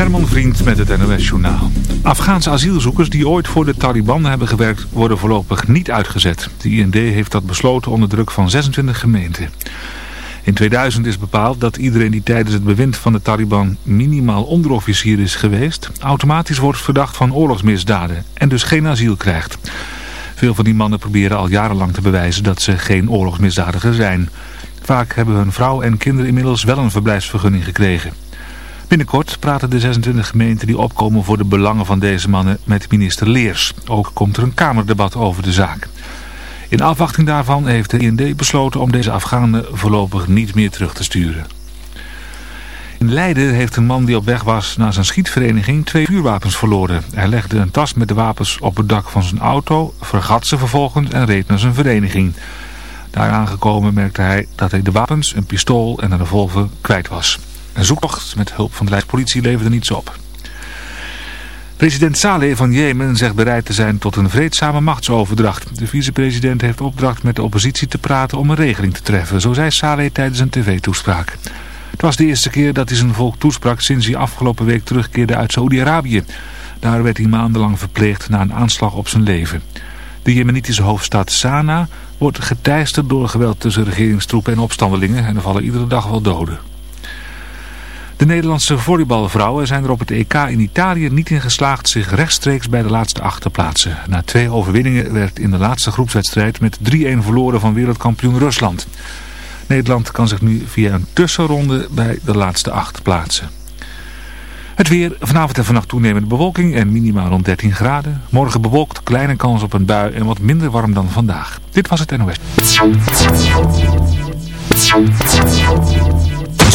Herman Vriend met het NOS Journaal. Afghaanse asielzoekers die ooit voor de Taliban hebben gewerkt worden voorlopig niet uitgezet. De IND heeft dat besloten onder druk van 26 gemeenten. In 2000 is bepaald dat iedereen die tijdens het bewind van de Taliban minimaal onderofficier is geweest... automatisch wordt verdacht van oorlogsmisdaden en dus geen asiel krijgt. Veel van die mannen proberen al jarenlang te bewijzen dat ze geen oorlogsmisdadiger zijn. Vaak hebben hun vrouw en kinderen inmiddels wel een verblijfsvergunning gekregen. Binnenkort praten de 26 gemeenten die opkomen voor de belangen van deze mannen met minister Leers. Ook komt er een kamerdebat over de zaak. In afwachting daarvan heeft de IND besloten om deze Afghanen voorlopig niet meer terug te sturen. In Leiden heeft een man die op weg was naar zijn schietvereniging twee vuurwapens verloren. Hij legde een tas met de wapens op het dak van zijn auto, vergat ze vervolgens en reed naar zijn vereniging. Daar aangekomen merkte hij dat hij de wapens, een pistool en een revolver kwijt was. Een zoektocht met hulp van de Leidspolitie leverde niets op. President Saleh van Jemen zegt bereid te zijn tot een vreedzame machtsoverdracht. De vicepresident heeft opdracht met de oppositie te praten om een regeling te treffen. Zo zei Saleh tijdens een tv-toespraak. Het was de eerste keer dat hij zijn volk toesprak sinds hij afgelopen week terugkeerde uit Saoedi-Arabië. Daar werd hij maandenlang verpleegd na een aanslag op zijn leven. De jemenitische hoofdstad Sanaa wordt geteisterd door geweld tussen regeringstroepen en opstandelingen en er vallen iedere dag wel doden. De Nederlandse volleybalvrouwen zijn er op het EK in Italië niet in geslaagd zich rechtstreeks bij de laatste acht te plaatsen. Na twee overwinningen werd in de laatste groepswedstrijd met 3-1 verloren van wereldkampioen Rusland. Nederland kan zich nu via een tussenronde bij de laatste acht plaatsen. Het weer, vanavond en vannacht toenemende bewolking en minimaal rond 13 graden. Morgen bewolkt, kleine kans op een bui en wat minder warm dan vandaag. Dit was het NOS.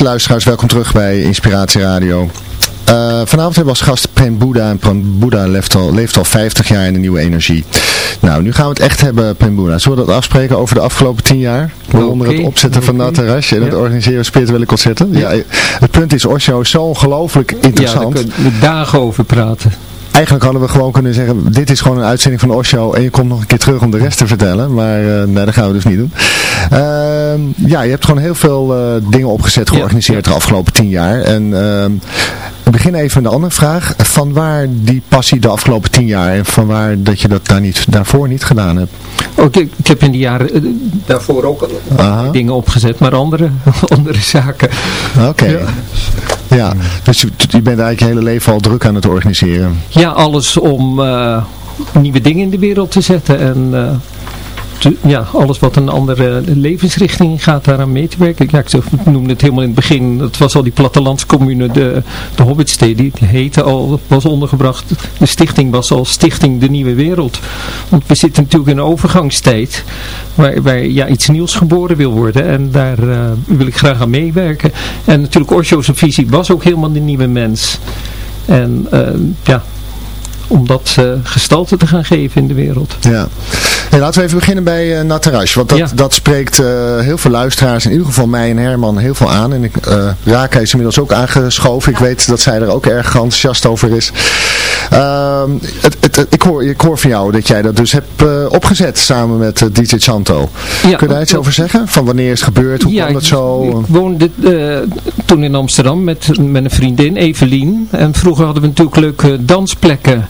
Beste luisteraars, welkom terug bij Inspiratie Radio. Eh, vanavond hebben we als gast Prem Boeddha en Prem Boeddha leeft al, leeft al 50 jaar in de nieuwe energie. Nou, nu gaan we het echt hebben, Prem Boeddha. Zullen we dat afspreken over de afgelopen 10 jaar? Waaronder het opzetten van dat terrasje en het organiseren van spirituele concerten. Ja. het punt is, Osho is zo ongelooflijk Ja, daar interessant. kunnen we dagen over praten. Eigenlijk hadden we gewoon kunnen zeggen, dit is gewoon een uitzending van Osho en je komt nog een keer terug om de rest te vertellen. Maar eh, nee, dat gaan we dus niet doen. Ehm, ja, je hebt gewoon heel veel eh, dingen opgezet, Ja, georganiseerd de afgelopen tien jaar. En ehm, we beginnen even met een andere vraag. Van waar die passie de afgelopen tien jaar en van waar dat je dat daar niet, daarvoor niet gedaan hebt? Ook, ik, ik heb in die jaren eh, daarvoor ook al dingen opgezet, maar andere, andere zaken. Oké. Ja. Ja. dus je, bent eigenlijk je hele leven al druk aan het organiseren. Ja, alles om eh, nieuwe dingen in de wereld te zetten en eh, ja, alles wat een andere levensrichting gaat daaraan mee te werken. Ja, ik noemde het helemaal in het begin, het was al die plattelandscommune, de, de Hobbitstee, die heette al, was ondergebracht, de stichting was al Stichting De Nieuwe Wereld. Want we zitten natuurlijk in een overgangstijd waar, waar ja, iets nieuws geboren wil worden en daar eh, wil ik graag aan meewerken. En natuurlijk Osho's visie was ook helemaal de nieuwe mens. En eh, ja, om dat eh, gestalte te gaan geven in de wereld. Ja. Hey, laten we even beginnen bij uh, Natarash. Want dat, Ja. dat spreekt eh, heel veel luisteraars, in ieder geval mij en Herman, heel veel aan. En ik, eh Raka is inmiddels ook aangeschoven. Ik weet dat zij er ook erg enthousiast over is. Ehm, het, het, het- ik, hoor, ik hoor van jou dat jij dat dus hebt eh, opgezet samen met eh, DJ Chanto. Ja, Kun je daar iets over zeggen? Van wanneer is het gebeurd? Hoe ja, kwam dat zo? Ik woonde eh, toen in Amsterdam met, met een vriendin, Evelien. En vroeger hadden we natuurlijk leuke dansplekken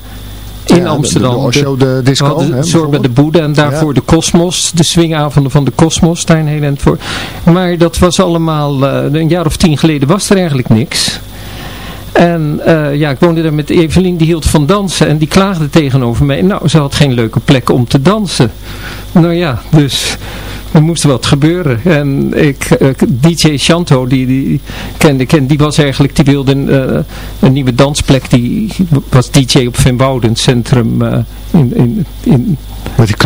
in Amsterdam. De, de, Osho, de disco. hè, Zorba de? Boeddha en daarvoor de Cosmos, de swingavonden van de Cosmos, daar eind voor. Maar dat was allemaal, eh, een jaar of tien geleden was er eigenlijk niks. En eh, ja, ik woonde daar met Evelien, die hield van dansen en die klaagde tegenover mij. Nou, ze had geen leuke plek om te dansen. Nou ja, dus er moest wat gebeuren. En ik, eh, DJ Chanto, die, die kende ik, en die was eigenlijk, die wilde een, eh, een nieuwe dansplek. Die was DJ op Van Wouden centrum eh, in, in, in,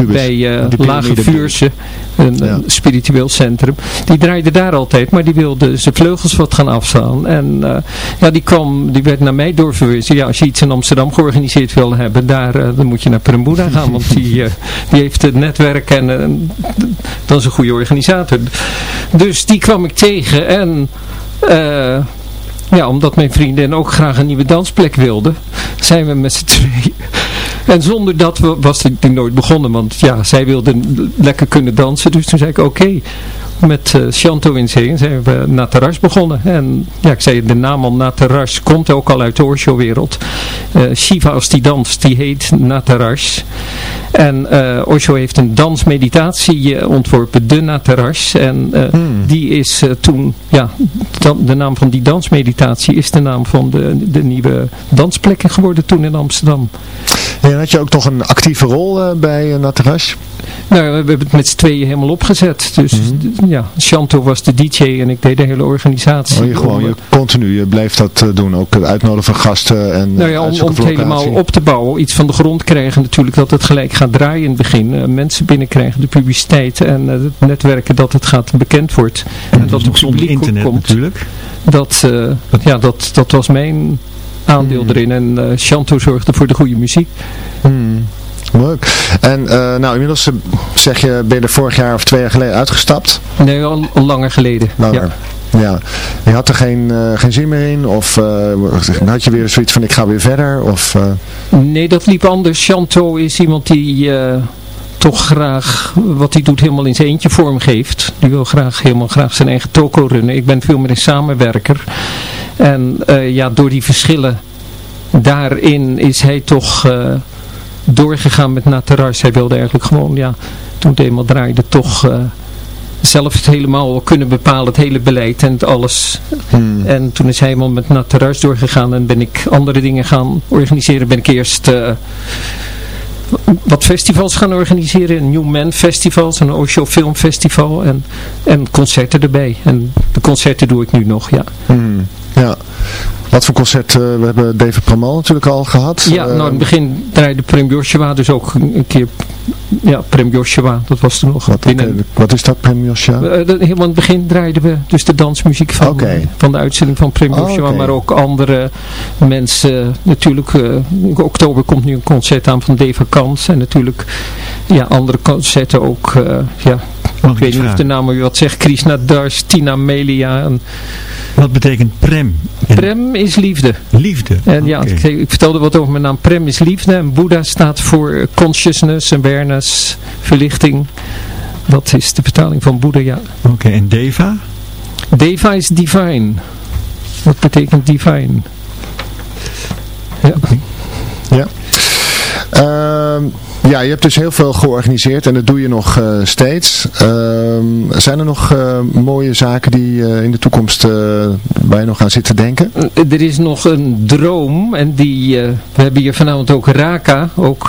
bij Die Lage. Vuurse, een, Ja. een spiritueel centrum. Die draaide daar altijd, maar die wilde zijn vleugels wat gaan afstaan. En eh, ja, die kwam, die werd naar mij doorverwezen. Ja, als je iets in Amsterdam georganiseerd wil hebben, daar, eh, dan moet je naar Prembuda gaan, want die, eh, die heeft het netwerk en dat is een goede organisator. Dus die kwam ik tegen en... ja, omdat mijn vriendin ook graag een nieuwe dansplek wilde, zijn we met z'n tweeën. En zonder dat was ding nooit begonnen, want ja, zij wilde lekker kunnen dansen. Dus toen zei ik oké, met eh Chanto in zee zijn we Nataras begonnen. En ja, ik zei de naam al Nataras komt ook al uit de Osho-wereld. Eh, Shiva als die danst, die heet Nataras. En eh, Osho heeft een dansmeditatie ontworpen, de Nataras. En eh, die is toen, ja, dan, de naam van die dansmeditatie is de naam van de, de nieuwe dansplekken geworden toen in Amsterdam. En had je ook nog een actieve rol bij uh, Natarash? Nou, we hebben het met z'n tweeën helemaal opgezet. Dus Mhm. Ja, Chanto was de DJ en ik deed de hele organisatie. Oh, je, gewoon, je eh, continu, je bleef dat eh, doen. Ook het uitnodigen van gasten en nou ja, om, om het helemaal op te bouwen, iets van de grond krijgen natuurlijk, dat het gelijk gaat draaien in het begin. Eh, mensen binnenkrijgen, de publiciteit en eh, het netwerken dat het gaat bekend wordt. En dat het zonder publiek internet komt. natuurlijk. Dat, eh, ja, dat, dat was mijn aandeel Hmm. erin. En eh Chanto zorgde voor de goede muziek. Hmm. Leuk. En eh, nou, inmiddels eh, zeg je, ben je er vorig jaar of twee jaar geleden uitgestapt? Nee, al, al langer geleden. Langer. Ja. Ja. Je had er geen, eh, geen zin meer in? Of had je weer zoiets van ik ga weer verder? Of, Nee, dat liep anders. Chanto is iemand die toch graag wat hij doet helemaal in zijn eentje vormgeeft. Die wil graag helemaal graag zijn eigen toko runnen. Ik ben veel meer een samenwerker. En ja, door die verschillen daarin is hij toch doorgegaan met Nataras. Hij wilde eigenlijk gewoon, ja, toen het eenmaal draaide, toch... Uh, zelf het helemaal kunnen bepalen, het hele beleid en het alles. Hmm. En toen is hij helemaal met Nataras doorgegaan en ben ik andere dingen gaan organiseren. Ben ik eerst uh, wat festivals gaan organiseren. Een New Man Festivals, een Osho Film Festival en, en concerten erbij. En de concerten doe ik nu nog, ja. Hmm. Ja. Wat voor concert? Uh, we hebben David Pramal natuurlijk al gehad. Ja, nou in het begin draaide Prem Joshua dus ook een keer ja, Prem Joshua, dat was er nog. Wat, binnen... wat is dat, Prem Joshua? Uh, helemaal in het begin draaiden we dus de dansmuziek van, okay. van de uitzending van Prem Joshua, oh, okay. maar ook andere mensen. Natuurlijk, uh, in oktober komt nu een concert aan van Deva Kans en natuurlijk ja, andere concerten ook. Uh, ja, ik weet niet of de naam wat zegt. Krishna Das, Tina Melia. En... Wat betekent Prem? Prem is liefde. Liefde. En ja, ik, ik, vertelde wat over mijn naam. Prem is liefde. En Boeddha staat voor consciousness, awareness, verlichting. Dat is de vertaling van Boeddha, ja. Oké, en Deva? Deva is divine. Wat betekent divine? Ja. Ja. Uh, ja, je hebt dus heel veel georganiseerd en dat doe je nog uh, steeds. Uh, zijn er nog uh, mooie zaken die uh, in de toekomst waar je nog aan zit te denken? Er is nog een droom en die, we hebben hier vanavond ook Raka, ook,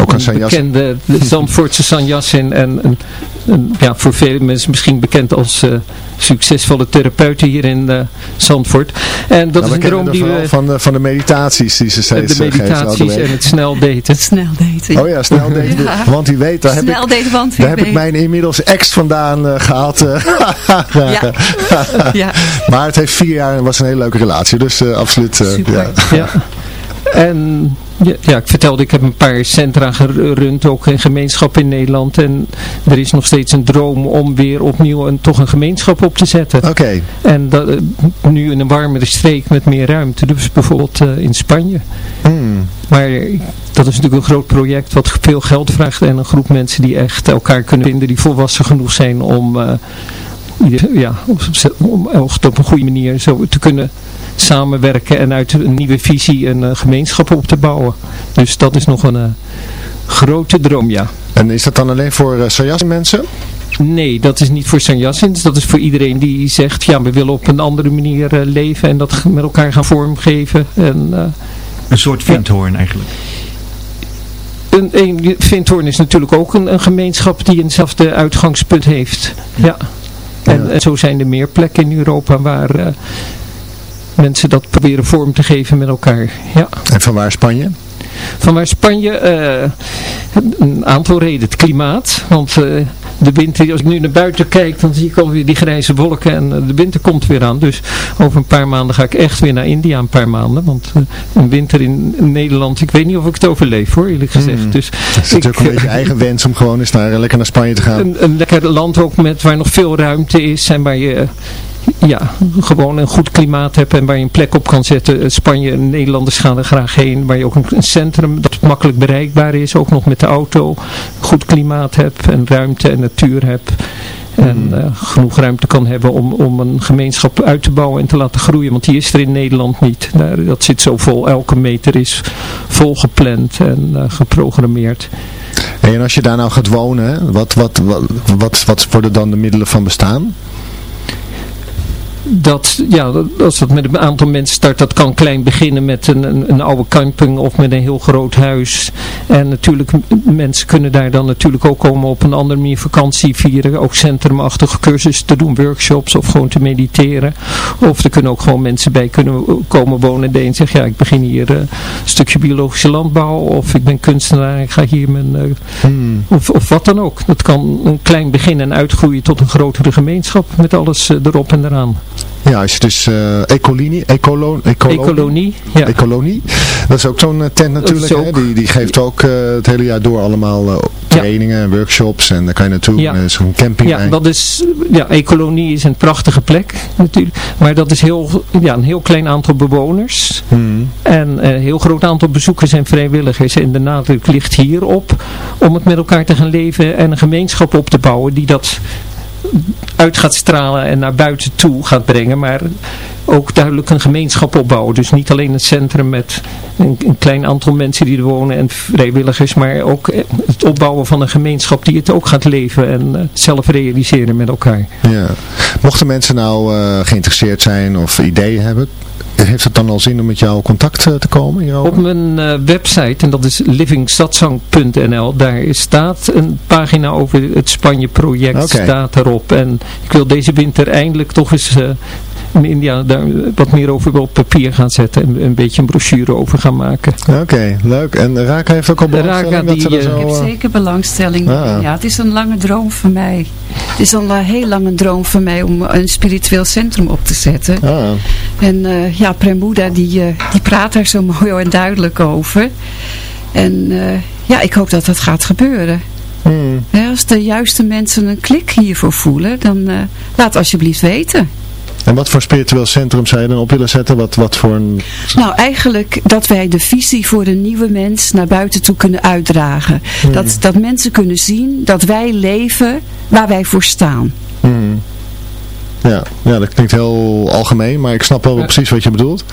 ook een bekende Zandvoortse Sanjasin en een, ja, voor vele mensen misschien bekend als succesvolle therapeuten hier in uh, Zandvoort. En dat nou, is een droom die we... Van de, van de meditaties die ze steeds De meditaties en het snel daten. Snel daten. Oh ja, snel daten. Ja. Want u weet, daar, heb, ik, daten, want daar heb ik mijn inmiddels ex vandaan uh, gehaald. Uh, ja. ja. Maar het heeft vier jaar en was een hele leuke relatie. Dus absoluut. Super. Ja. ja. En ja, ja, ik vertelde, ik heb een paar centra gerund, ook een gemeenschap in Nederland. En er is nog steeds een droom om weer opnieuw een, toch een gemeenschap op te zetten. Oké. En dat, eh, nu in een warmere streek met meer ruimte, dus bijvoorbeeld uh, in Spanje. Hmm. Maar dat is natuurlijk een groot project wat veel geld vraagt en een groep mensen die echt elkaar kunnen vinden, die volwassen genoeg zijn om... Uh, ja, om op een goede manier zo te kunnen samenwerken en uit een nieuwe visie een uh, gemeenschap op te bouwen. Dus dat is nog een uh, grote droom, ja. En is dat dan alleen voor uh, mensen? Nee, dat is niet voor Sanjassins. Dat is voor iedereen die zegt, ja, we willen op een andere manier uh, leven en dat met elkaar gaan vormgeven. En, uh, een soort vindhoorn ja. eigenlijk. Een, een Vindhoorn is natuurlijk ook een, een gemeenschap die eenzelfde uitgangspunt heeft. Ja. En, zo zijn er meer plekken in Europa waar uh, mensen dat proberen vorm te geven met elkaar. Ja. En van waar Spanje? Van waar Spanje, uh, een aantal redenen. Het klimaat, want uh, de winter, als ik nu naar buiten kijk, dan zie ik alweer die grijze wolken en uh, de winter komt weer aan. Dus over een paar maanden ga ik echt weer naar India, een paar maanden. Want een winter in Nederland, ik weet niet of ik het overleef hoor, eerlijk gezegd. Mm. Dus het is ook een beetje eigen wens om gewoon eens naar, lekker naar Spanje te gaan. Een, een lekker land ook met waar nog veel ruimte is en waar je ja, gewoon een goed klimaat hebt en waar je een plek op kan zetten. Spanje, Nederlanders gaan er graag heen. Waar je ook een centrum dat makkelijk bereikbaar is. Ook nog met de auto. Goed klimaat hebt en ruimte en natuur hebt. En uh, genoeg ruimte kan hebben om, om een gemeenschap uit te bouwen en te laten groeien. Want die is er in Nederland niet. Daar, dat zit zo vol. Elke meter is vol gepland en uh, geprogrammeerd. En als je daar nou gaat wonen, wat, wat, wat, wat, wat worden dan de middelen van bestaan? Dat, ja, als dat met een aantal mensen start, dat kan klein beginnen met een, een, een, oude camping of met een heel groot huis. En natuurlijk, mensen kunnen daar dan natuurlijk ook komen op een andere manier vakantie vieren. Ook centrumachtige cursussen te doen, workshops of gewoon te mediteren. Of er kunnen ook gewoon mensen bij kunnen komen wonen die zeggen, ja, ik begin hier uh, een stukje biologische landbouw. Of ik ben kunstenaar, ik ga hier mijn... Uh, hmm. of, of wat dan ook. Dat kan een klein begin en uitgroeien tot een grotere gemeenschap met alles uh, erop en eraan. Ja, als je dus uh, Ecolonie, Ecolo, Ecolonie, Ecolonie, ja. Ecolonie, dat is ook zo'n uh, tent natuurlijk. Hè? Die, die geeft ook uh, het hele jaar door allemaal trainingen en workshops. En daar kan je naartoe Ja. zo'n camping. Ja, dat is, ja, Ecolonie is een prachtige plek natuurlijk. Maar dat is heel, ja, een heel klein aantal bewoners. Hmm. En een heel groot aantal bezoekers en vrijwilligers. En de nadruk ligt hierop om het met elkaar te gaan leven en een gemeenschap op te bouwen die dat uit gaat stralen en naar buiten toe gaat brengen. Maar ook duidelijk een gemeenschap opbouwen. Dus niet alleen het centrum met een, een klein aantal mensen die er wonen en vrijwilligers. Maar ook eh, het opbouwen van een gemeenschap die het ook gaat leven en eh, zelf realiseren met elkaar. Ja. Mochten mensen nou uh, geïnteresseerd zijn of ideeën hebben, heeft het dan al zin om met jou contact uh, te komen hierover? Op mijn uh, website, en dat is livingstadzang.nl, daar staat een pagina over het Spanje project, staat erop. En ik wil deze winter eindelijk toch eens uh, in India daar wat meer over op papier gaan zetten en een beetje een brochure over gaan maken. Oké, leuk. En Raka heeft ook al belangstelling Raka, dat die, ze er eh, zo... Ik heb eh, zeker belangstelling. Ah. Ja, het is een lange droom voor mij. Het is al een heel lange droom voor mij om een spiritueel centrum op te zetten. ah, En eh, ja, Premuda die, eh, die praat daar zo mooi en duidelijk over. En eh, ja, ik hoop dat dat gaat gebeuren. hmm. Als de juiste mensen een klik hiervoor voelen, dan eh, laat alsjeblieft weten. En wat voor spiritueel centrum zou je dan op willen zetten? Wat, wat voor een... Nou, eigenlijk dat wij de visie voor de nieuwe mens naar buiten toe kunnen uitdragen. Dat, dat mensen kunnen zien dat wij leven waar wij voor staan. Hmm. Ja, ja, dat klinkt heel algemeen, maar ik snap wel Ja. precies wat je bedoelt.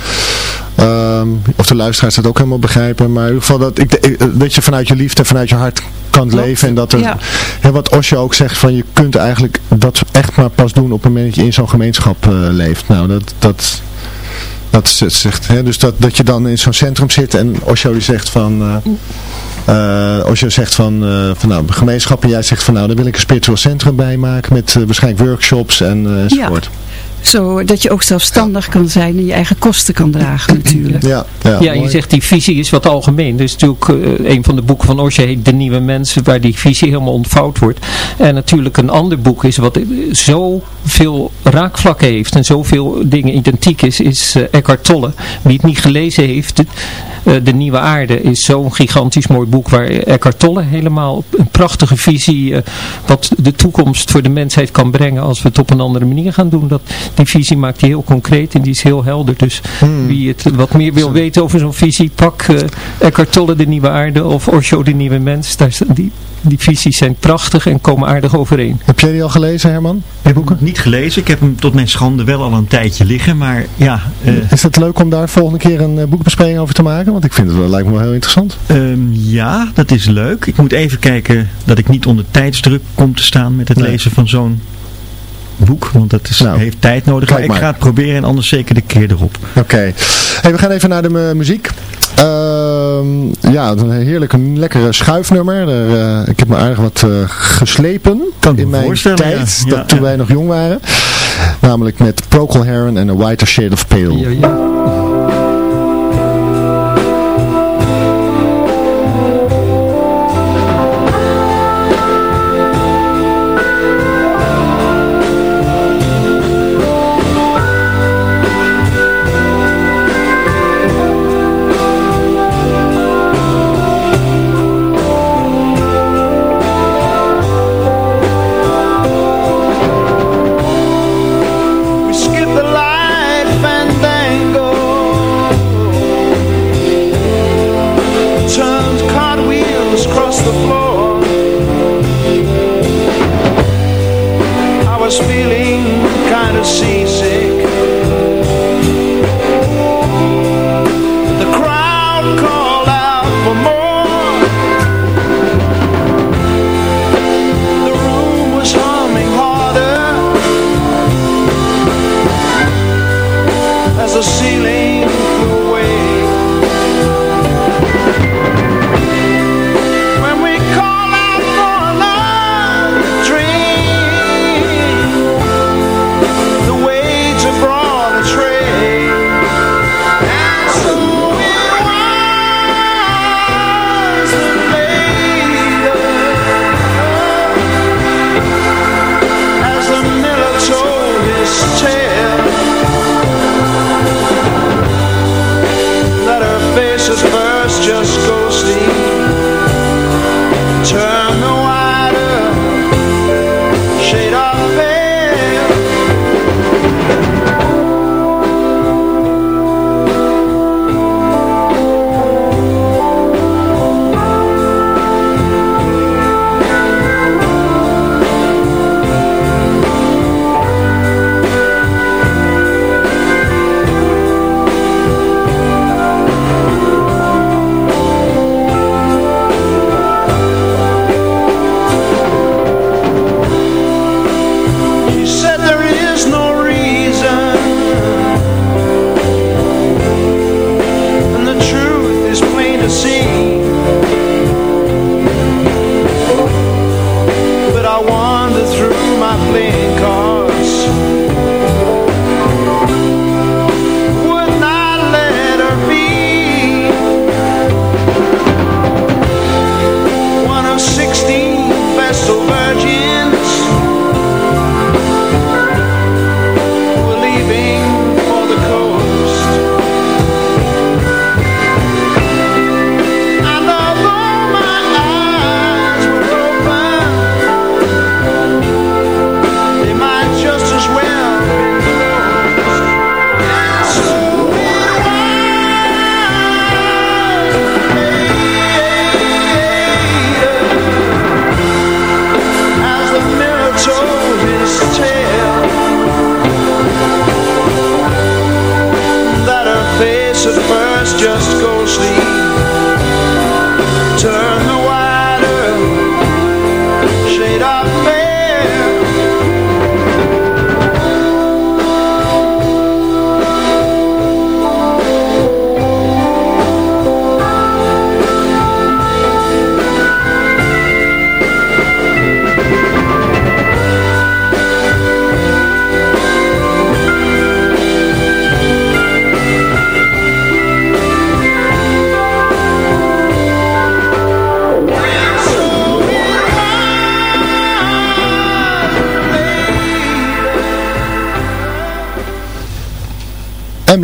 Ehm, of de luisteraars dat ook helemaal begrijpen. Maar in ieder geval dat, ik, ik- dat je vanuit je liefde, vanuit je hart kan Klopt. leven. En dat er, Ja. hè, wat Osho ook zegt, van je kunt eigenlijk dat echt maar pas doen op het moment dat je in zo'n gemeenschap eh, leeft. Nou, dat, dat, dat zegt, hè, dus dat, dat je dan in zo'n centrum zit en Osho die zegt van... eh, Osho zegt van, eh, van nou, gemeenschap en jij zegt van nou, daar wil ik een spiritueel centrum bij maken met waarschijnlijk workshops en enzovoort. Zodat je ook zelfstandig kan zijn en je eigen kosten kan dragen natuurlijk. Ja, ja, Ja, je zegt die visie is wat algemeen. Dus natuurlijk eh, een van de boeken van Osho heet De Nieuwe Mensen, waar die visie helemaal ontvouwd wordt. En natuurlijk een ander boek is wat zoveel raakvlakken heeft en zoveel dingen identiek is, is eh, Eckhart Tolle. Wie het niet gelezen heeft, de, eh, De Nieuwe Aarde is zo'n gigantisch mooi boek waar Eckhart Tolle helemaal een prachtige visie, eh, wat de toekomst voor de mensheid kan brengen als we het op een andere manier gaan doen. Dat, die visie maakt hij heel concreet en die is heel helder. Dus Hmm. wie het wat meer wil weten over zo'n visie, pak eh Eckhart Tolle de Nieuwe Aarde of Osho de Nieuwe Mens. Daar, die, die visies zijn prachtig en komen aardig overeen. Heb jij die al gelezen, Herman? Die boeken? Niet gelezen. Ik heb hem tot mijn schande wel al een tijdje liggen. Maar ja, eh, Is het leuk om daar volgende keer een eh, boekbespreking over te maken? Want ik vind het wel, lijkt me wel heel interessant. ehm, ja, dat is leuk. Ik moet even kijken dat ik niet onder tijdsdruk kom te staan met het Nee. lezen van zo'n boek. Want dat is, Nou, heeft tijd nodig. Maar ik maar. ga het proberen en anders zeker de keer erop. Oké. Hey, we gaan even naar de mu- muziek. Ehm, ja, een heerlijke, lekkere schuifnummer. Er, eh, ik heb me aardig wat eh, geslepen Kan in mijn tijd, ja. dat, Ja, toen ja. wij nog jong waren. Namelijk met Procol Harum en A Whiter Shade of Pale.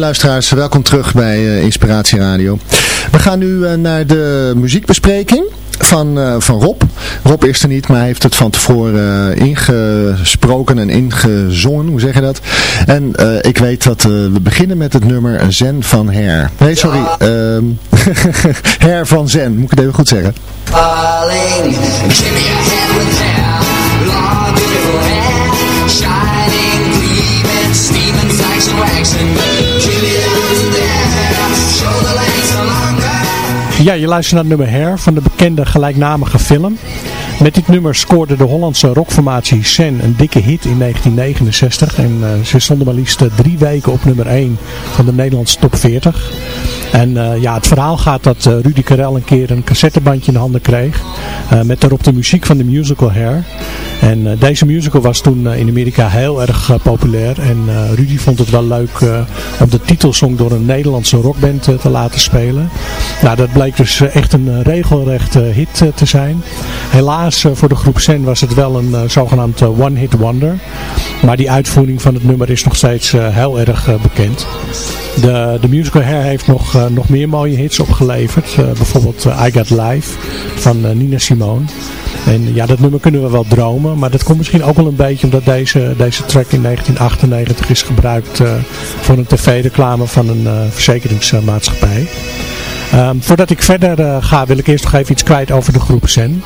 Luisteraars, welkom terug bij uh, Inspiratie Radio. We gaan nu uh, naar de muziekbespreking van, uh, van Rob. Rob is er niet, maar hij heeft het van tevoren ingesproken en ingezongen, hoe zeg je dat? En ik weet dat we beginnen met het nummer Zen van Her. Nee, sorry, ehm, Her van Zen, moet ik het even goed zeggen. Falling, give me a hand with hair, long beautiful hair, shining, gleaming, steaming, saxon waxing. Ja, je luistert naar nummer Hair van de bekende gelijknamige film. Met dit nummer scoorde de Hollandse rockformatie Sen een dikke hit in 1969. En uh, ze stonden maar liefst drie weken op nummer 1 van de Nederlandse top 40. En uh, ja, het verhaal gaat dat Rudy Karel een keer een cassettebandje in de handen kreeg. met daarop de muziek van de musical Hair. En deze musical was toen in Amerika heel erg populair. En Rudy vond het wel leuk om de titelsong door een Nederlandse rockband te laten spelen. Nou, dat bleek dus echt een regelrechte hit te zijn. Helaas voor de groep Sen was het wel een zogenaamd one-hit wonder. Maar die uitvoering van het nummer is nog steeds heel erg bekend. De, de musical Hair heeft nog, uh, nog meer mooie hits opgeleverd. Uh, bijvoorbeeld uh, I Got Life van Nina Simone. En ja, dat nummer kunnen we wel dromen. Maar dat komt misschien ook wel een beetje omdat deze, deze track in 1998 is gebruikt voor een tv-reclame van een verzekeringsmaatschappij. Um, voordat ik verder uh, ga wil ik eerst nog even iets kwijt over de groep Zen.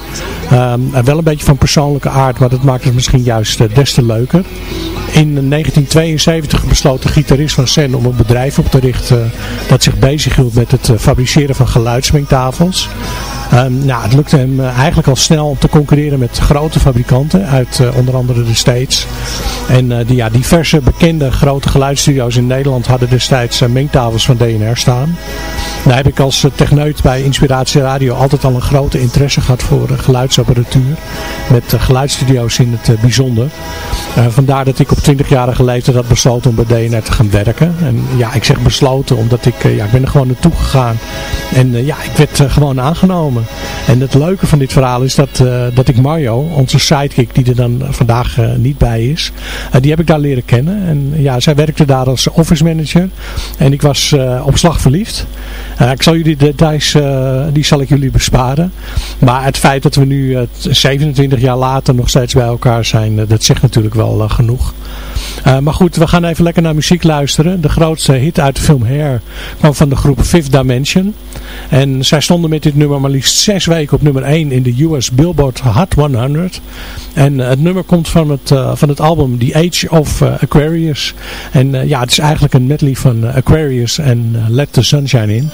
Um, wel een beetje van persoonlijke aard, maar dat maakt het misschien juist uh, des te leuker. In 1972 besloot de gitarist van Zen om een bedrijf op te richten dat zich bezighield met het fabriceren van geluidsmengtafels. Um, nou, het lukte hem eigenlijk al snel om te concurreren met grote fabrikanten uit onder andere de States. En die, ja, diverse bekende grote geluidsstudio's in Nederland hadden destijds mengtafels van DNR staan. Daar heb ik als techneut bij Inspiratie Radio altijd al een grote interesse gehad voor geluidsapparatuur. Met geluidsstudio's in het bijzonder. Uh, vandaar dat ik op 20-jarige leeftijd had besloten om bij DNR te gaan werken. En ja, ik zeg besloten omdat ik, uh, ja, ik ben er gewoon naartoe gegaan. En uh, ja, ik werd gewoon aangenomen. En het leuke van dit verhaal is dat, dat ik Mario, onze sidekick die er dan vandaag niet bij is. die heb ik daar leren kennen. En ja, zij werkte daar als office manager. En ik was op slag verliefd. ik zal jullie de details, die zal ik jullie besparen. Maar het feit dat we nu 27 jaar later nog steeds bij elkaar zijn, dat zegt natuurlijk wel genoeg. Uh, maar goed, we gaan even lekker naar muziek luisteren. De grootste hit uit de film Hair kwam van de groep Fifth Dimension. En zij stonden met dit nummer maar liefst zes weken op nummer 1 in de US Billboard Hot 100. En uh, het nummer komt van het, van het album The Age of Aquarius. En ja, het is eigenlijk een medley van Aquarius en Let the Sunshine In.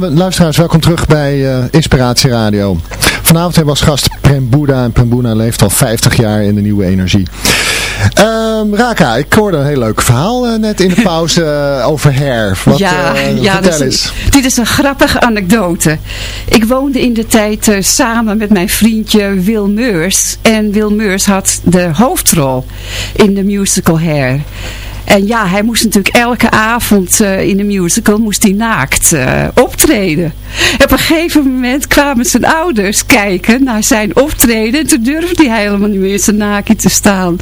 Luisteraars, welkom terug bij eh, Inspiratie Radio. Vanavond hebben we als gast Prem Boeddha. En Prem leeft al 50 jaar in de nieuwe energie. Ehm, Raka, ik hoorde een heel leuk verhaal eh, net in de pauze eh, over hair. Wat, ja, ja vertel is een- dit is een grappige anekdote. Ik woonde in de tijd samen met mijn vriendje Wil Meurs. En Wil Meurs had de hoofdrol in de musical Hair. En ja, hij moest natuurlijk elke avond eh, in de musical moest hij naakt eh, optreden. Op een gegeven moment kwamen zijn ouders kijken naar zijn optreden. En toen durfde hij helemaal niet meer in zijn naakje te staan.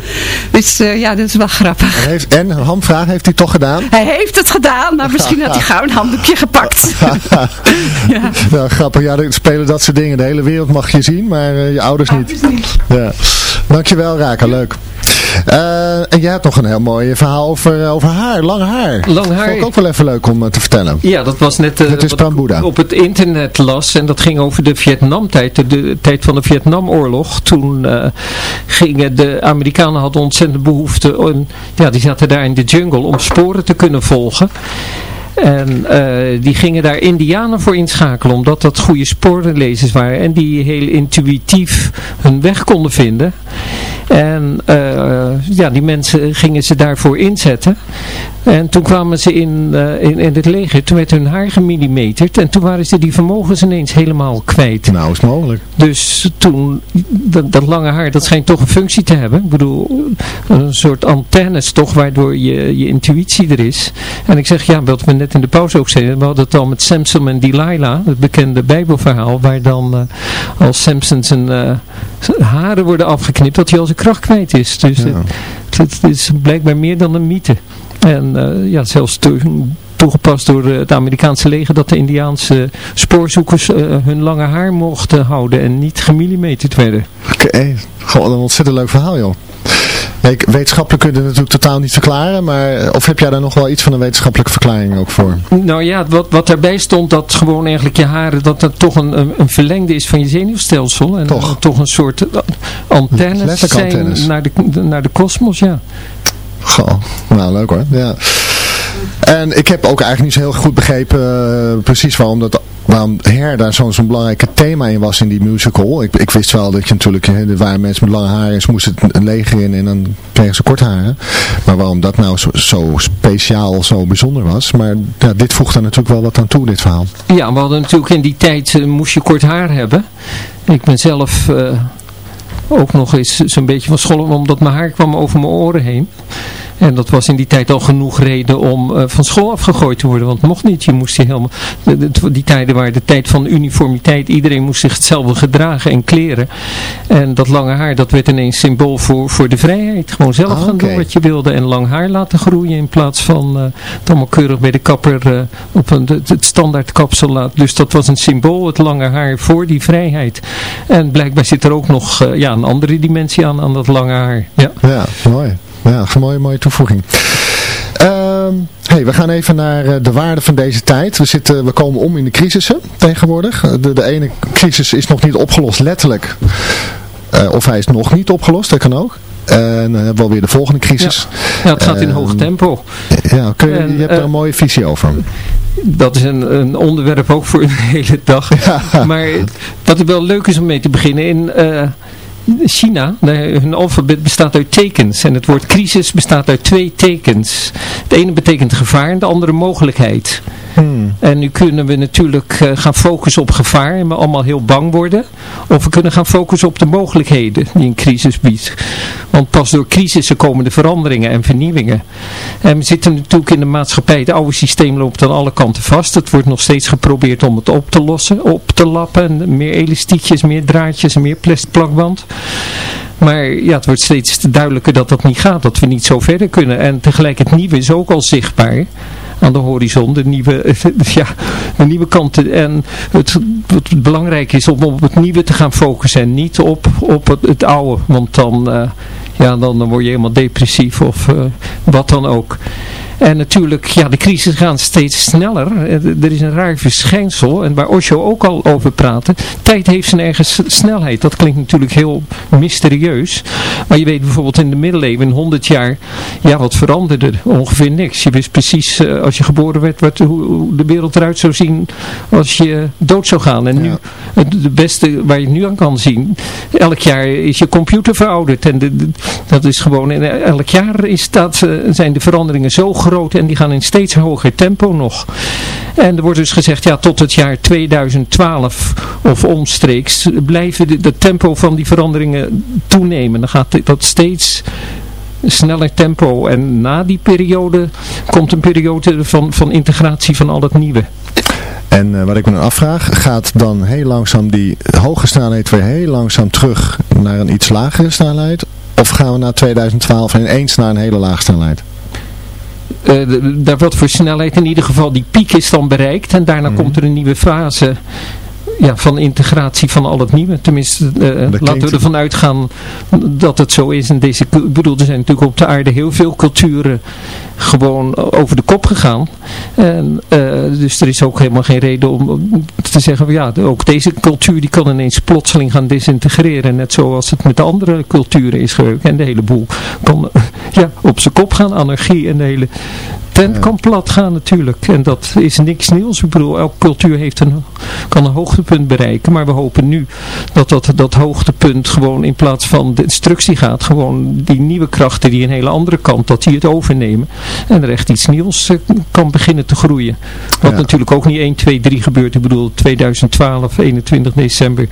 Dus eh, ja, dat is wel grappig. En, heeft, en een hamvraag heeft hij toch gedaan? Hij heeft het gedaan, maar misschien had hij gauw een handdoekje gepakt. ja. Nou, grappig. Ja, er spelen dat soort dingen. De hele wereld mag je zien, maar je ouders niet. Ja. Dankjewel, Raka. Leuk. Eh, en jij hebt nog een heel mooi verhaal over, eh, over haar, lang haar. Lang haar. Vond ik ook wel even leuk om eh, te vertellen. Ja, dat was net Dat is wat op het internet las. En dat ging over de Vietnamtijd, de, de tijd van de Vietnamoorlog. Toen gingen de Amerikanen hadden ontzettend behoefte. om- ja, die zaten daar in de jungle om sporen te kunnen volgen. En die gingen daar indianen voor inschakelen, omdat dat goede sporenlezers waren. En die heel intuïtief hun weg konden vinden. En eh, ja, die mensen gingen ze daarvoor inzetten. En toen kwamen ze in, eh, in, in het leger, toen werd hun haar gemillimeterd. En toen waren ze die vermogens ineens helemaal kwijt. Nou, is het mogelijk. Dus toen, dat, dat lange haar, dat schijnt toch een functie te hebben. Ik bedoel, een soort antennes toch, waardoor je, je intuïtie er is. En ik zeg, ja, wat we net in de pauze ook zeiden, we hadden het al met Samson en Delilah, het bekende bijbelverhaal, waar dan eh, als Samson zijn haren worden afgeknipt, dat hij al zijn kracht kwijt is. Dus Ja. het, het, is blijkbaar meer dan een mythe. En eh, ja, zelfs toegepast door eh, het Amerikaanse leger dat de Indiaanse spoorzoekers eh, hun lange haar mochten houden en niet gemillimeterd werden. Oké, gewoon een ontzettend leuk verhaal, joh. Ik- wetenschappelijk kun je het natuurlijk totaal niet verklaren, maar eh, of heb jij daar nog wel iets van een wetenschappelijke verklaring ook voor? Nou ja, wat, wat daarbij stond, dat gewoon eigenlijk je haren, dat dat toch een, een, verlengde is van je zenuwstelsel. En Toch. toch een soort eh, antennes zijn antennes. naar de, naar de kosmos, ja. Goh, nou leuk hoor. Ja. En ik heb ook eigenlijk niet zo heel goed begrepen eh, precies waarom, dat, waarom hair daar zo'n zo'n belangrijk thema in was in die musical. Ik, ik wist wel dat je natuurlijk, hè, er waren mensen met lange haren en ze moesten het leger in en dan kregen ze kort haren. Maar waarom dat nou zo, zo speciaal, zo bijzonder was. Maar ja, dit voegt daar natuurlijk wel wat aan toe, dit verhaal. Ja, we hadden natuurlijk in die tijd, eh, moest je kort haar hebben. Ik ben zelf eh, ook nog eens zo'n beetje van school, omdat mijn haar kwam over mijn oren heen. En dat was in die tijd al genoeg reden om eh, van school afgegooid te worden. Want het mocht niet. Je moest je helemaal, de- de- die tijden waren de tijd van uniformiteit. Iedereen moest zich hetzelfde gedragen en kleren. En dat lange haar, dat werd ineens symbool voor, voor de vrijheid. Gewoon zelf Ah, gaan doen wat je wilde. En lang haar laten groeien in plaats van eh, het allemaal keurig bij de kapper eh, op een, het, het standaard kapsel laten. Dus dat was een symbool, het lange haar, voor die vrijheid. En blijkbaar zit er ook nog ja, een andere dimensie aan, aan dat lange haar. Ja. Ja, mooi. Ja, een mooie, mooie toevoeging. Ehm, hey, we gaan even naar eh, de waarde van deze tijd. We, zitten, we komen om in de crisissen tegenwoordig. Eh, De, de ene crisis is nog niet opgelost, letterlijk. Eh, of hij is nog niet opgelost, dat kan ook. En dan hebben we alweer de volgende crisis. Ja, het gaat in Ehm, hoog tempo. Ja, kun je, En, je hebt er een mooie visie over. Dat is een, een onderwerp ook voor een hele dag. Maar wat wel leuk is om mee te beginnen. In China, hun alfabet bestaat uit tekens. En het woord crisis bestaat uit twee tekens. Het ene betekent gevaar en de andere mogelijkheid. Hmm. En nu kunnen we natuurlijk eh, gaan focussen op gevaar en we allemaal heel bang worden. Of we kunnen gaan focussen op de mogelijkheden die een crisis biedt. Want pas door crisissen komen de veranderingen en vernieuwingen. En we zitten natuurlijk in de maatschappij, het oude systeem loopt aan alle kanten vast. Het wordt nog steeds geprobeerd om het op te lossen, op te lappen. En meer elastiekjes, meer draadjes, meer plastic plakband. Maar ja, het wordt steeds duidelijker dat dat niet gaat, dat we niet zo verder kunnen. En tegelijk het nieuwe is ook al zichtbaar aan de horizon, de nieuwe, ja, de nieuwe kanten. En het, het belangrijk is om op het nieuwe te gaan focussen en niet op, op het, het oude. Want dan, eh, ja, dan, word je helemaal depressief of eh, wat dan ook. En natuurlijk, ja, de crisis gaan steeds sneller. Eh, Er is een raar verschijnsel, en waar Osho ook al over praatte. Tijd heeft zijn eigen snelheid. Dat klinkt natuurlijk heel mysterieus. Maar je weet bijvoorbeeld in de middeleeuwen, in 100 jaar, ja, wat veranderde? Ongeveer niks. Je wist precies, eh, als je geboren werd, wat, hoe, de wereld eruit zou zien als je dood zou gaan. En nu, het de beste waar je het nu aan kan zien, elk jaar is je computer verouderd. En de, de- dat is gewoon, en elk jaar is dat, eh, zijn de veranderingen zo groot en die gaan in steeds hoger tempo nog. En er wordt dus gezegd, ja, tot het jaar 2012 of omstreeks blijven de, de tempo van die veranderingen toenemen. Dan gaat dat steeds sneller tempo. En na die periode komt een periode van, van integratie van al dat nieuwe. En eh, wat ik me dan afvraag, gaat dan heel langzaam die hoge snelheid weer heel langzaam terug naar een iets lagere snelheid? Of gaan we naar 2012 ineens naar een hele lage snelheid? Eh, daar wat voor snelheid in ieder geval die piek is dan bereikt en daarna Mhm. komt er een nieuwe fase ja, van integratie van al het nieuwe. Tenminste, eh, laten we ervan uitgaan dat het zo is. En deze, ik bedoel, er zijn natuurlijk op de aarde heel veel culturen gewoon over de kop gegaan. En, eh, dus er is ook helemaal geen reden om te zeggen, van, ja, ook deze cultuur die kan ineens plotseling gaan desintegreren. Net zoals het met de andere culturen is gebeurd. En de hele boel kan ja, op zijn kop gaan, anarchie en de hele tent kan plat gaan natuurlijk. En dat is niks nieuws. Ik bedoel, elke cultuur heeft een, kan een hoogtepunt bereiken. Maar we hopen nu dat dat, dat hoogtepunt gewoon in plaats van de instructie gaat. Gewoon die nieuwe krachten die een hele andere kant, dat die het overnemen. En er echt iets nieuws eh, kan beginnen te groeien. Wat Ja. natuurlijk ook niet 1, 2, 3 gebeurt. Ik bedoel, 2012, 21 december.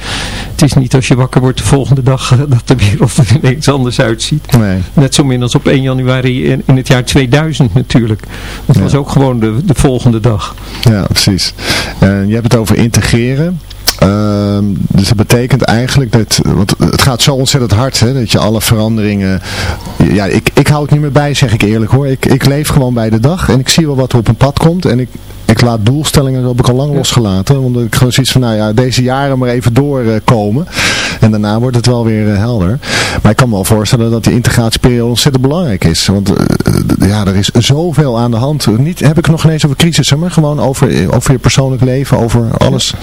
Het is niet als je wakker wordt de volgende dag eh, dat de wereld er ineens anders uitziet. Nee. Net zo min als op 1 januari in, in het jaar 2000 natuurlijk. Dat was Ja. ook gewoon de, de volgende dag. Ja, precies. En je hebt het over integreren. Ehm, dus dat betekent eigenlijk dat, want het gaat zo ontzettend hard, hè, dat je alle veranderingen, ja, ik, ik hou het niet meer bij, zeg ik eerlijk hoor. Ik, ik leef gewoon bij de dag en ik zie wel wat er op een pad komt en ik, ik laat doelstellingen, dat heb ik al lang losgelaten, omdat ik gewoon zoiets van, nou ja, deze jaren maar even doorkomen en daarna wordt het wel weer eh, helder. Maar ik kan me wel voorstellen dat die integratieperiode ontzettend belangrijk is, want eh, ja, er is zoveel aan de hand. Niet, heb ik nog ineens over crisissen, maar gewoon over, over je persoonlijk leven, over alles,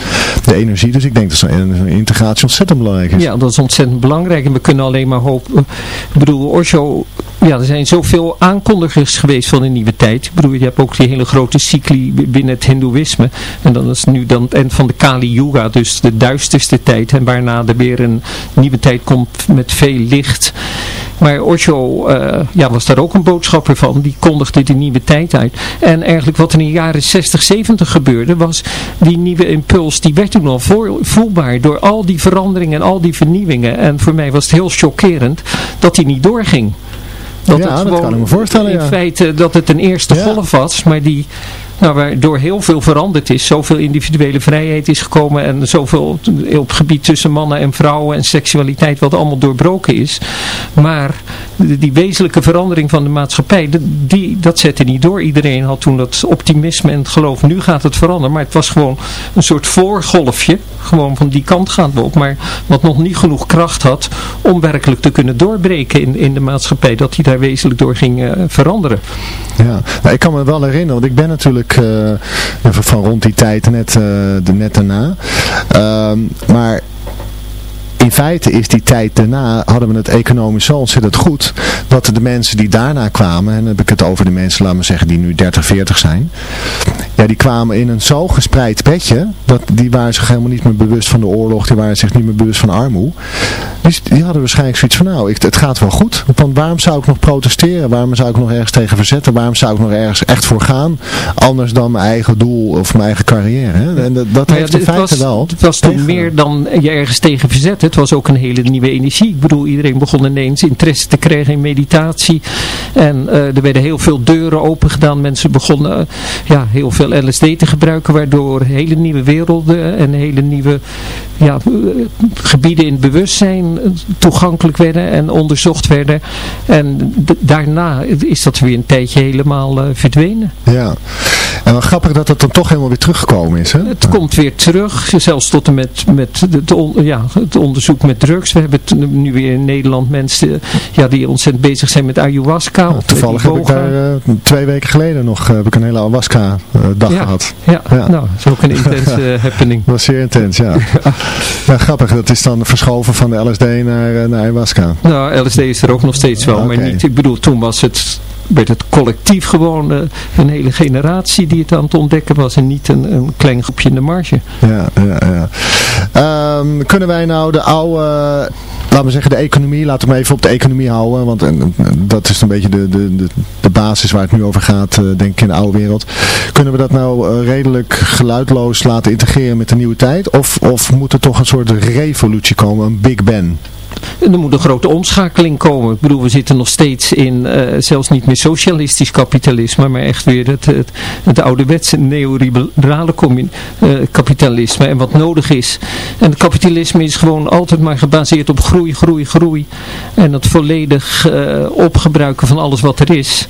de energie. Dus ik denk dat een integratie ontzettend belangrijk is. Ja, dat is ontzettend belangrijk. En we kunnen alleen maar hopen. Ik bedoel, Osho, ja, er zijn zoveel aankondigers geweest van de nieuwe tijd. Ik bedoel, je hebt ook die hele grote cycli binnen het hindoeïsme. En dan is nu dan het eind van de Kali Yuga, dus de duisterste tijd. En waarna er weer een nieuwe tijd komt met veel licht. Maar Osho eh, ja, was daar ook een boodschapper van. Die kondigde die nieuwe tijd uit. En eigenlijk wat er in de jaren 60, 70 gebeurde, was die nieuwe impuls, die werd toen al voelbaar door al die veranderingen en al die vernieuwingen. En voor mij was het heel chockerend dat die niet doorging. Ja, dat kan ik me voorstellen, In ja. feite dat het een eerste Ja. golf was, maar die nou, waardoor heel veel veranderd is. Zoveel individuele vrijheid is gekomen en zoveel op het gebied tussen mannen en vrouwen en seksualiteit wat allemaal doorbroken is. Maar die, wezenlijke verandering van de maatschappij, die- dat zette niet door. Iedereen had toen dat optimisme en het geloof, nu gaat het veranderen. Maar het was gewoon een soort voorgolfje, gewoon van die kant gaan we op. Maar wat nog niet genoeg kracht had om werkelijk te kunnen doorbreken in, in de maatschappij. Dat die daar wezenlijk door ging eh, veranderen. Ja, nou, ik kan me wel herinneren, want ik ben natuurlijk eh, van- van rond die tijd net, eh, de, net daarna. Ehm, maar in feite is die tijd daarna, hadden we het economisch zo ontzettend goed, dat de mensen die daarna kwamen, en dan heb ik het over de mensen, laten zeggen, die nu 30, 40 zijn, ja, die kwamen in een zo gespreid bedje, dat die waren zich helemaal niet meer bewust van de oorlog, die waren zich niet meer bewust van armoede. Dus die hadden waarschijnlijk zoiets van, nou, ik, het gaat wel goed, want waarom zou ik nog protesteren, waarom zou ik nog ergens tegen verzetten, waarom zou ik nog ergens echt voor gaan, anders dan mijn eigen doel of mijn eigen carrière. Hè? En dat, dat ja, heeft in feite was, wel. Het was toen tegengehouden. meer dan je ergens tegen verzet. Het was ook een hele nieuwe energie. Ik bedoel, iedereen begon ineens interesse te krijgen in meditatie. En eh, er werden heel veel deuren open gedaan. Mensen begonnen eh, ja, heel veel veel LSD te gebruiken, waardoor hele nieuwe werelden en hele nieuwe ja, eh, gebieden in het bewustzijn toegankelijk werden en onderzocht werden. En daarna is dat weer een tijdje helemaal uh, verdwenen. Ja, en wat grappig dat het dan toch helemaal weer teruggekomen is. Hè? Het komt weer terug, zelfs tot en met, met het, ja, het onderzoek met drugs. We hebben nu weer in Nederland mensen ja, die ontzettend bezig zijn met ayahuasca. Ja, toevallig heb ik daar uh, twee weken geleden nog heb ik een hele ayahuasca dag ja, gehad. Ja, ja, nou, dat is ook een intense happening. Dat was zeer intens, ja. ja. grappig. Dat is dan verschoven van de LSD naar, naar ayahuasca. Nou, LSD is er ook nog steeds wel, Okay. maar niet, ik bedoel, toen was het werd het collectief gewoon uh, een hele generatie die het aan het ontdekken was en niet een, een klein groepje in de marge. Ja, ja, ja. Um, kunnen wij nou de oude, laten we zeggen de economie, laten we even op de economie houden, want en, dat is een beetje de, de, de, basis waar het nu over gaat, uh, denk ik in de oude wereld. Kunnen we dat nou uh, redelijk geluidloos laten integreren met de nieuwe tijd? Of, of moet er toch een soort revolutie komen, een Big Bang? Er moet een grote omschakeling komen. Ik bedoel, we zitten nog steeds in, uh, zelfs niet meer socialistisch kapitalisme, maar echt weer het, het, het ouderwetse neoliberale uh, kapitalisme. En wat nodig is. En het kapitalisme is gewoon altijd maar gebaseerd op groei, groei, groei. En het volledig uh, opgebruiken van alles wat er is.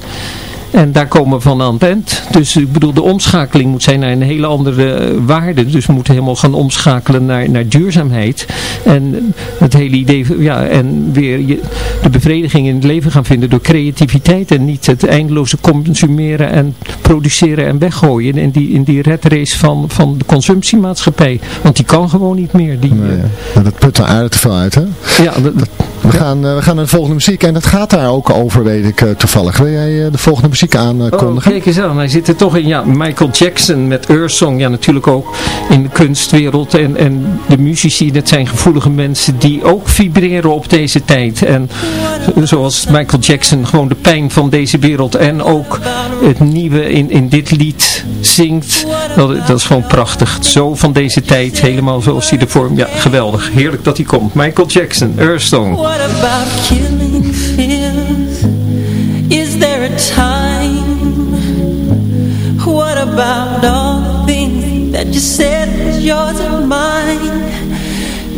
En daar komen we van aan het eind. Dus ik bedoel, de omschakeling moet zijn naar een hele andere waarde. Dus we moeten helemaal gaan omschakelen naar, naar duurzaamheid. En het hele idee, ja, en weer je, de bevrediging in het leven gaan vinden door creativiteit. En niet het eindeloze consumeren en produceren en weggooien. In die, in die red race van, van de consumptiemaatschappij. Want die kan gewoon niet meer. Die, nee, ja. Dat put er aardig te veel uit, hè? Ja, dat, we, gaan, uh, we gaan naar de volgende muziek. En dat gaat daar ook over, weet ik toevallig. Wil jij de volgende muziek aankondigen? Oh, kijk eens aan, hij zit er toch in. Ja, Michael Jackson met Earth Song. Ja, natuurlijk ook in de kunstwereld. En, en de muzici, dat zijn gevoelige mensen die ook vibreren op deze tijd. En zoals Michael Jackson gewoon de pijn van deze wereld en ook het nieuwe in, in dit lied zingt. Dat, dat is gewoon prachtig. Zo van deze tijd, helemaal zoals hij ervoor... Ja, geweldig. Heerlijk dat hij komt. Michael Jackson, Earth Song. What about killing? Is there a time? What about all the things that you said was yours and mine?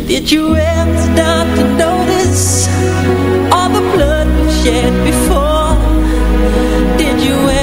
Did you ever stop to notice all the blood we shed before? Did you ever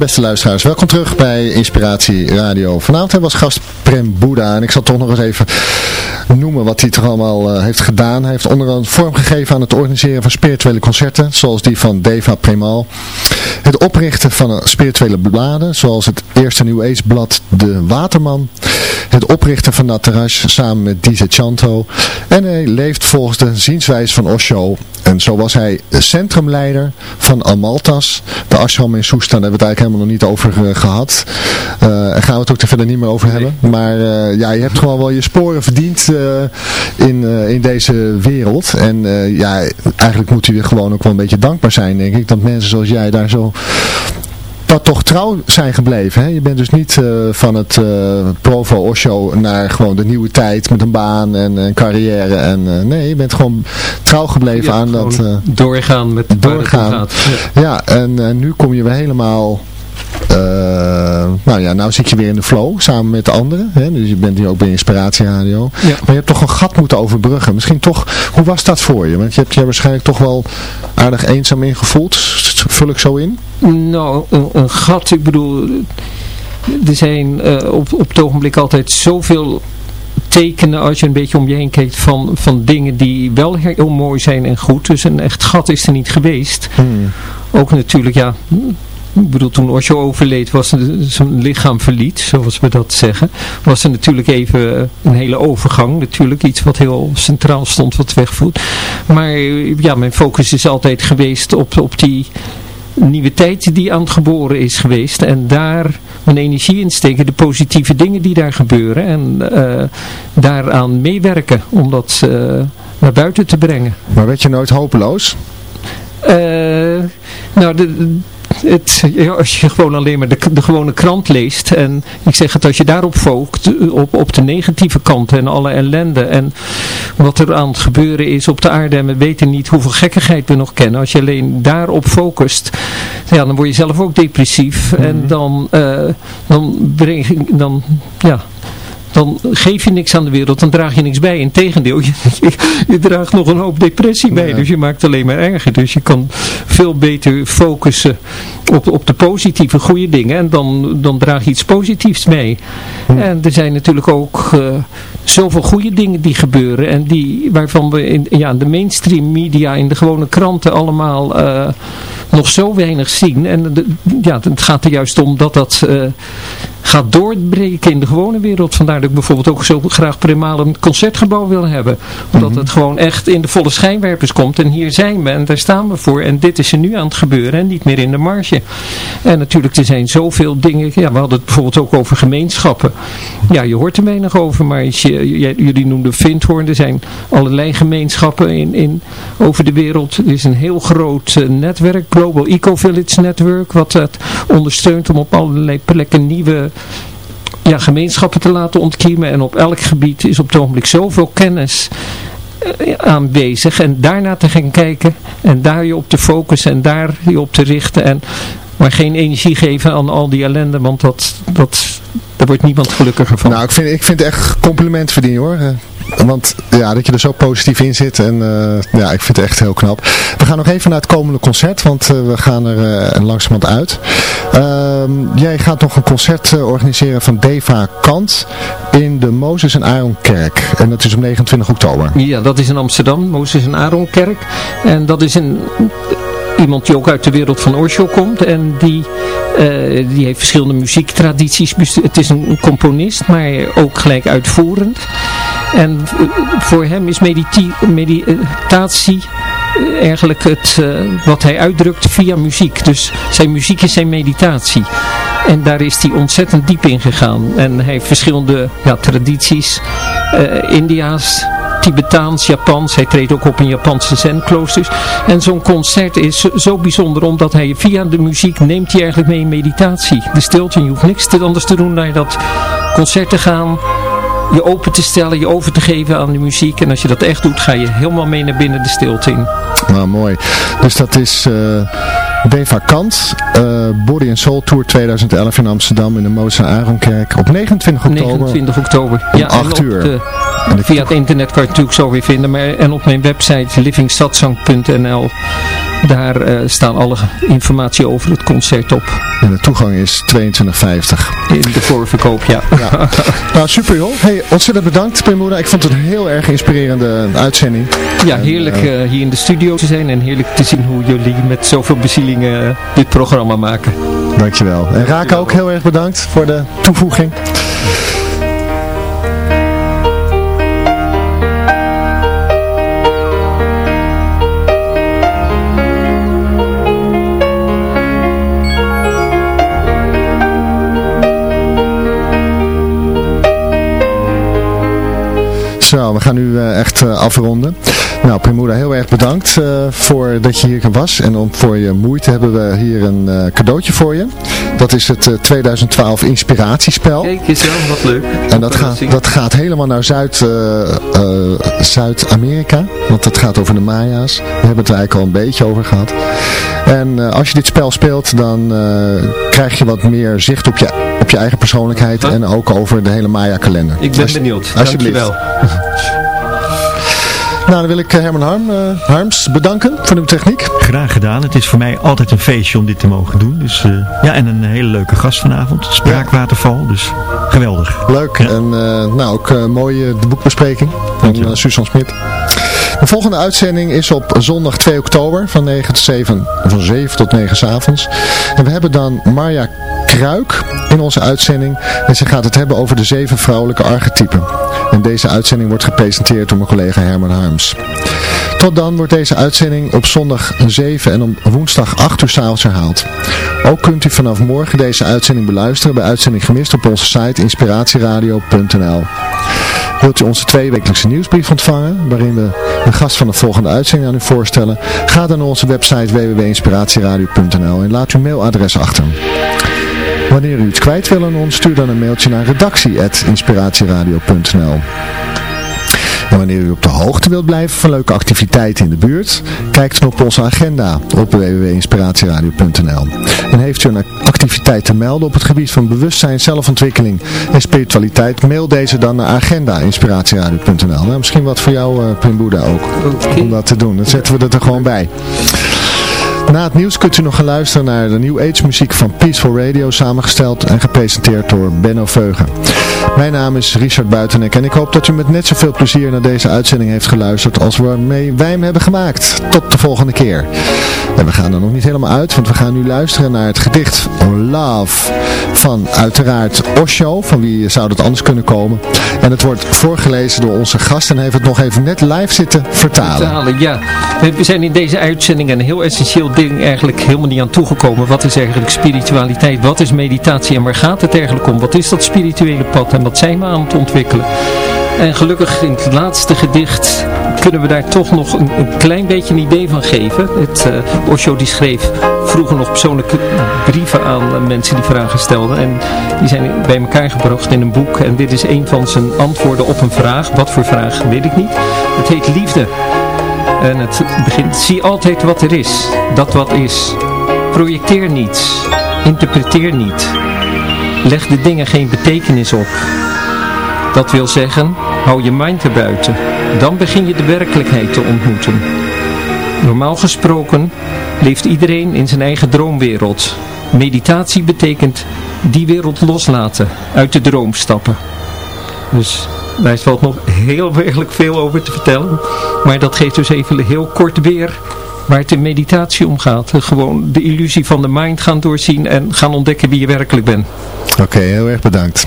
beste luisteraars, welkom terug bij Inspiratie Radio. Vanavond hebben we als gast Prem Boeddha en ik zal toch nog eens even noemen wat hij toch allemaal eh, heeft gedaan. Hij heeft onder andere vorm gegeven aan het organiseren van spirituele concerten, zoals die van Deva Premal. Het oprichten van spirituele bladen, zoals het eerste New Age blad De Waterman. Het oprichten van Nataraj samen met Dize Chanto. En hij leeft volgens de zienswijze van Osho. En zo was hij centrumleider van Amaltas, de ashram in Soestan. Daar hebben we het eigenlijk helemaal nog niet over uh, gehad. Uh, daar gaan we het ook er verder niet meer over hebben. Maar uh, ja, je hebt gewoon wel je sporen verdiend in, in deze wereld. En ja, eigenlijk moet je gewoon ook wel een beetje dankbaar zijn, denk ik. Dat mensen zoals jij daar zo dat toch trouw zijn gebleven. Hè? Je bent dus niet uh, van het uh, Provo Osho naar gewoon de nieuwe tijd met een baan en een carrière. En, uh, nee, je bent gewoon trouw gebleven Ja, aan dat... doorgaan met om doorgaan. gaat. Ja, en eh, nu kom je weer helemaal... eh, nou ja, nou zit je weer in de flow samen met de anderen. Hè? Dus je bent hier ook bij Inspiratie Radio. Ja. Maar je hebt toch een gat moeten overbruggen. Misschien toch, hoe was dat voor je? Want je hebt je waarschijnlijk toch wel aardig eenzaam ingevoeld. Vul ik zo in? Nou, een, een gat, ik bedoel, er zijn eh, op, op het ogenblik altijd zoveel tekenen als je een beetje om je heen kijkt van, van dingen die wel heel mooi zijn en goed. Dus een echt gat is er niet geweest. Hmm. Ook natuurlijk, ja, ik bedoel, toen Osho overleed, was zijn lichaam verliet, zoals we dat zeggen, was er natuurlijk even een hele overgang. Natuurlijk iets wat heel centraal stond, wat wegvoert. Maar ja, mijn focus is altijd geweest op, op die nieuwe tijd die aan het geboren is geweest. En daar mijn energie in steken, de positieve dingen die daar gebeuren. En eh, daaraan meewerken om dat eh, naar buiten te brengen. Maar werd je nooit hopeloos? Eh, nou, de, het, ja, als je gewoon alleen maar de, de gewone krant leest en ik zeg het, als je daarop focust, op, op de negatieve kant en alle ellende en wat er aan het gebeuren is op de aarde en we weten niet hoeveel gekkigheid we nog kennen, als je alleen daarop focust, ja, dan word je zelf ook depressief en dan, eh, dan breng dan, ja, dan geef je niks aan de wereld, dan draag je niks bij. Integendeel, je, je, je draagt nog een hoop depressie bij, Ja. dus je maakt het alleen maar erger. Dus je kan veel beter focussen op, op de positieve, goede dingen en dan, dan draag je iets positiefs mee. En er zijn natuurlijk ook eh, zoveel goede dingen die gebeuren en die, waarvan we in ja, de mainstream media, in de gewone kranten allemaal eh, nog zo weinig zien. En de, ja, het gaat er juist om dat dat eh, gaat doorbreken in de gewone wereld. Vandaar dat ik bijvoorbeeld ook zo graag primaal een concertgebouw wil hebben. Omdat het gewoon echt in de volle schijnwerpers komt. En hier zijn we en daar staan we voor. En dit is er nu aan het gebeuren en niet meer in de marge. En natuurlijk, er zijn zoveel dingen. Ja, we hadden het bijvoorbeeld ook over gemeenschappen. Ja, je hoort er weinig over. Maar als je, jullie noemden Vindhoorn. Er zijn allerlei gemeenschappen in, in, over de wereld. Er is een heel groot eh, netwerk. Global Eco Village Network. Wat dat ondersteunt om op allerlei plekken nieuwe ja, gemeenschappen te laten ontkiemen. En op elk gebied is op het ogenblik zoveel kennis eh, aanwezig. En daarna te gaan kijken. En daar je op te focussen. En daar je op te richten. En maar geen energie geven aan al die ellende. Want dat, dat, daar wordt niemand gelukkiger van. Nou, ik vind, ik vind echt compliment verdienen hoor. Want ja, dat je er zo positief in zit. En eh, ja, ik vind het echt heel knap. We gaan nog even naar het komende concert. Want eh, we gaan er eh, langzamerhand uit. Ehm, jij gaat nog een concert organiseren van Deva Kant. In de Mozes en Aaron Kerk. En dat is op 29 oktober. Ja, dat is in Amsterdam, Mozes en Aaronkerk. En dat is een, iemand die ook uit de wereld van Osho komt. En die, die heeft verschillende muziektradities. Het is een componist, maar ook gelijk uitvoerend. En eh, voor hem is meditatie eh, eigenlijk het, eh, wat hij uitdrukt via muziek. Dus zijn muziek is zijn meditatie. En daar is hij ontzettend diep in gegaan. En hij heeft verschillende ja, tradities. India's, Tibetaans, Japans. Hij treedt ook op in Japanse zen-kloosters. En zo'n concert is zo, zo bijzonder omdat hij via de muziek neemt hij eigenlijk mee in meditatie. De stilte, je hoeft niks anders te doen naar dat concert te gaan. Je open te stellen, je over te geven aan de muziek. En als je dat echt doet, ga je helemaal mee naar binnen de stilte in. Nou, mooi. Dus dat is eh Deva Kant. eh, Body and Soul Tour 2011 in Amsterdam in de Mozes en Aaronkerk. Op 29 oktober. 29 oktober. Om en 8 op uur. de- En via het internet kan je het natuurlijk zo weer vinden. Maar, en op mijn website livingstadsang.nl Daar eh, staan alle informatie over het concert op. En de toegang is 22,50. In de voorverkoop, ja. ja. nou, super joh. Hey, ontzettend bedankt, Primura. Ik vond het een heel erg inspirerende uitzending. Ja, heerlijk uh, hier in de studio te zijn en heerlijk te zien hoe jullie met zoveel bezielingen dit programma maken. Dankjewel. En Raak ook heel erg bedankt voor de toevoeging. Zo, we gaan nu uh, echt uh, afronden. Nou, Primura, heel erg bedankt uh, voor dat je hier was. En om, voor je moeite hebben we hier een cadeautje voor je. Dat is het 2012 inspiratiespel. Kijk, is wel wat leuk. En dat gaat, dat gaat helemaal naar Zuid, Zuid-Amerika. want het gaat over de Maya's. We hebben het er eigenlijk al een beetje over gehad. En als je dit spel speelt, dan krijg je wat meer zicht op je, op je eigen persoonlijkheid. En ook over de hele Maya-kalender. Ik ben benieuwd. Alsjeblieft. Dankjewel. Nou, dan wil ik Herman Harm, uh, Harms bedanken voor de techniek. Graag gedaan. Het is voor mij altijd een feestje om dit te mogen doen. Dus, uh, ja, en een hele leuke gast vanavond. Spraakwaterval. Dus geweldig. Leuk. Ja. En uh, nou, ook mooie de boekbespreking van Susan Smit. De volgende uitzending is op zondag 2 oktober van 9 tot 7, van 7 tot 9 s avonds. En we hebben dan Marja Kruik in onze uitzending. En ze gaat het hebben over de zeven vrouwelijke archetypen. En deze uitzending wordt gepresenteerd door mijn collega Herman Harms. Tot dan wordt deze uitzending op zondag 7 en op woensdag 8 uur s'avonds herhaald. Ook kunt u vanaf morgen deze uitzending beluisteren bij Uitzending Gemist op onze site inspiratieradio.nl. Wilt u onze tweewekelijkse nieuwsbrief ontvangen, waarin we de gast van de volgende uitzending aan u voorstellen? Ga dan naar onze website www.inspiratieradio.nl en laat uw mailadres achter. Wanneer u iets kwijt wil aan ons, stuur dan een mailtje naar redactie.inspiratieradio.nl en wanneer u op de hoogte wilt blijven van leuke activiteiten in de buurt, kijk dan op onze agenda op www.inspiratieradio.nl. En heeft u een activiteit te melden op het gebied van bewustzijn, zelfontwikkeling en spiritualiteit, mail deze dan naar agenda.inspiratieradio.nl. Nou, misschien wat voor jou, uh, Pim Boeddha ook, om dat te doen. Dan zetten we er gewoon bij. Na het nieuws kunt u nog gaan luisteren naar de New Age muziek van Peaceful Radio, samengesteld en gepresenteerd door Benno Veugen. Mijn naam is Richard Buitenek en ik hoop dat u met net zoveel plezier naar deze uitzending heeft geluisterd als waarmee wij hem hebben gemaakt. Tot de volgende keer. En we gaan er nog niet helemaal uit, want we gaan nu luisteren naar het gedicht Love van uiteraard Osho, van wie zou dat anders kunnen komen. En het wordt voorgelezen door onze gast en heeft het nog even net live zitten vertalen. Vertalen, ja. We zijn in deze uitzending een heel essentieel ding eigenlijk helemaal niet aan toegekomen. Wat is eigenlijk spiritualiteit? Wat is meditatie? En waar gaat het eigenlijk om? Wat is dat spirituele pad? En wat zijn we aan het ontwikkelen? En gelukkig in het laatste gedicht kunnen we daar toch nog een, een klein beetje een idee van geven. Het, uh, Osho die schreef vroeger nog persoonlijke brieven aan mensen die vragen stelden. En die zijn bij elkaar gebracht in een boek. En dit is een van zijn antwoorden op een vraag. Wat voor vraag, weet ik niet. Het heet Liefde. En het begint, zie altijd wat er is, dat wat is. Projecteer niets, interpreteer niet. Leg de dingen geen betekenis op. Dat wil zeggen, hou je mind erbuiten. Dan begin je de werkelijkheid te ontmoeten. Normaal gesproken leeft iedereen in zijn eigen droomwereld. Meditatie betekent die wereld loslaten, uit de droom stappen. Dus daar valt nog heel werkelijk veel over te vertellen. Maar dat geeft dus even heel kort weer waar het in meditatie om gaat. Gewoon de illusie van de mind gaan doorzien en gaan ontdekken wie je werkelijk bent. Oké, heel erg bedankt.